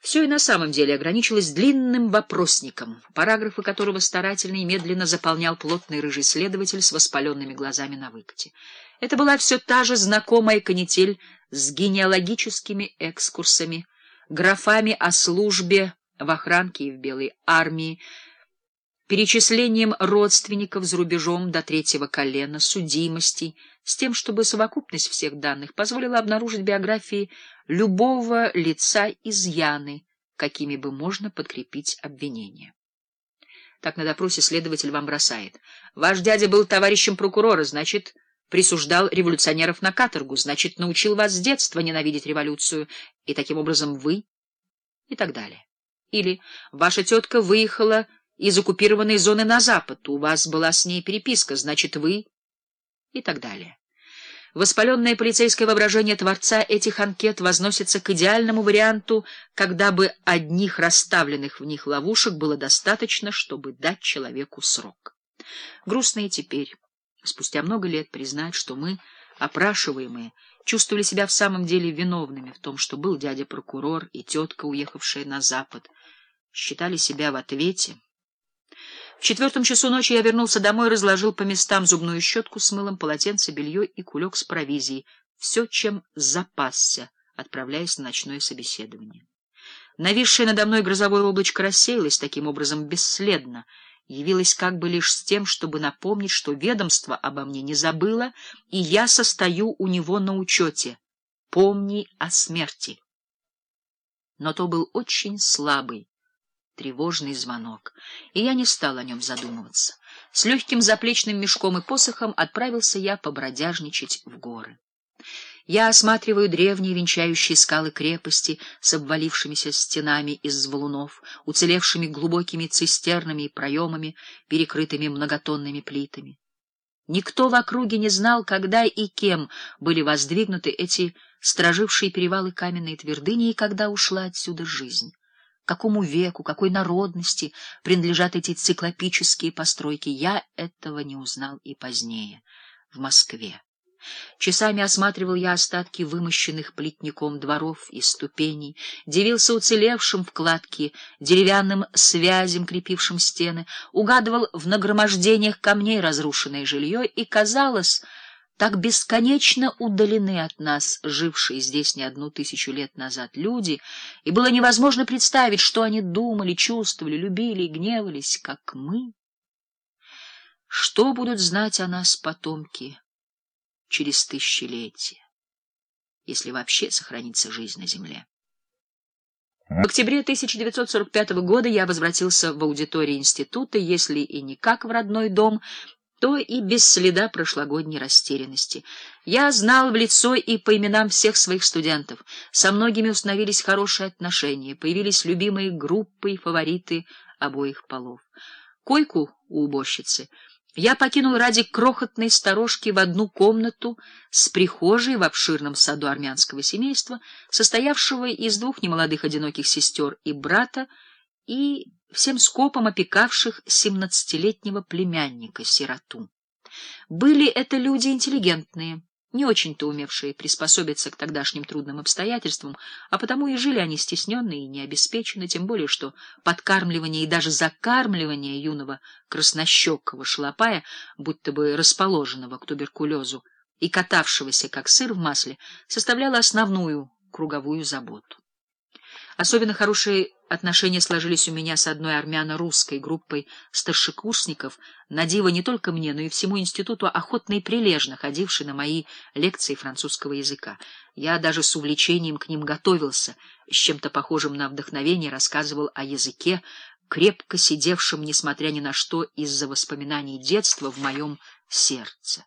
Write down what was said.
Все и на самом деле ограничилось длинным вопросником, параграфы которого старательно и медленно заполнял плотный рыжий следователь с воспаленными глазами на выкате. Это была все та же знакомая канитель с генеалогическими экскурсами, графами о службе в охранке и в белой армии, перечислением родственников за рубежом до третьего колена, судимостей, с тем, чтобы совокупность всех данных позволила обнаружить биографии любого лица изъяны, какими бы можно подкрепить обвинение. Так на допросе следователь вам бросает. Ваш дядя был товарищем прокурора, значит, присуждал революционеров на каторгу, значит, научил вас с детства ненавидеть революцию, и таким образом вы... и так далее. Или ваша тетка выехала из оккупированной зоны на запад, у вас была с ней переписка, значит, вы... и так далее. Воспаленное полицейское воображение творца этих анкет возносится к идеальному варианту, когда бы одних расставленных в них ловушек было достаточно, чтобы дать человеку срок. Грустно и теперь, спустя много лет, признать, что мы, опрашиваемые, чувствовали себя в самом деле виновными в том, что был дядя-прокурор и тетка, уехавшая на Запад, считали себя в ответе — в четвертом часу ночи я вернулся домой, разложил по местам зубную щетку с мылом, полотенце, белье и кулек с провизией. Все, чем запасся, отправляясь на ночное собеседование. Нависшее надо мной грозовое облачко рассеялось таким образом бесследно, явилось как бы лишь с тем, чтобы напомнить, что ведомство обо мне не забыло, и я состою у него на учете. Помни о смерти. Но то был очень слабый, тревожный звонок, и я не стал о нем задумываться. С легким заплечным мешком и посохом отправился я побродяжничать в горы. Я осматриваю древние венчающие скалы крепости с обвалившимися стенами из валунов, уцелевшими глубокими цистернами и проемами, перекрытыми многотонными плитами. Никто в округе не знал, когда и кем были воздвигнуты эти стражившие перевалы каменные твердыни и когда ушла отсюда жизнь какому веку, какой народности принадлежат эти циклопические постройки, я этого не узнал и позднее, в Москве. Часами осматривал я остатки вымощенных плитником дворов и ступеней, дивился уцелевшим в кладке деревянным связям, крепившим стены, угадывал в нагромождениях камней разрушенное жилье, и казалось, так бесконечно удалены от нас, жившие здесь не одну тысячу лет назад люди, и было невозможно представить, что они думали, чувствовали, любили и гневались, как мы. Что будут знать о нас потомки через тысячелетия, если вообще сохранится жизнь на земле? В октябре 1945 года я возвратился в аудиторию института, если и не как в родной дом, то и без следа прошлогодней растерянности. Я знал в лицо и по именам всех своих студентов. Со многими установились хорошие отношения, появились любимые группы и фавориты обоих полов. Койку у уборщицы я покинул ради крохотной сторожки в одну комнату с прихожей в обширном саду армянского семейства, состоявшего из двух немолодых одиноких сестер и брата, и всем скопом опекавших семнадцатилетнего племянника-сироту. Были это люди интеллигентные, не очень-то умевшие приспособиться к тогдашним трудным обстоятельствам, а потому и жили они стесненные и необеспечены, тем более что подкармливание и даже закармливание юного краснощекого шалопая, будто бы расположенного к туберкулезу и катавшегося как сыр в масле, составляло основную круговую заботу. Особенно хорошие отношения сложились у меня с одной армяно-русской группой старшекурсников, на диво не только мне, но и всему институту охотно и прилежно ходившей на мои лекции французского языка. Я даже с увлечением к ним готовился, с чем-то похожим на вдохновение рассказывал о языке, крепко сидевшем, несмотря ни на что, из-за воспоминаний детства в моем сердце.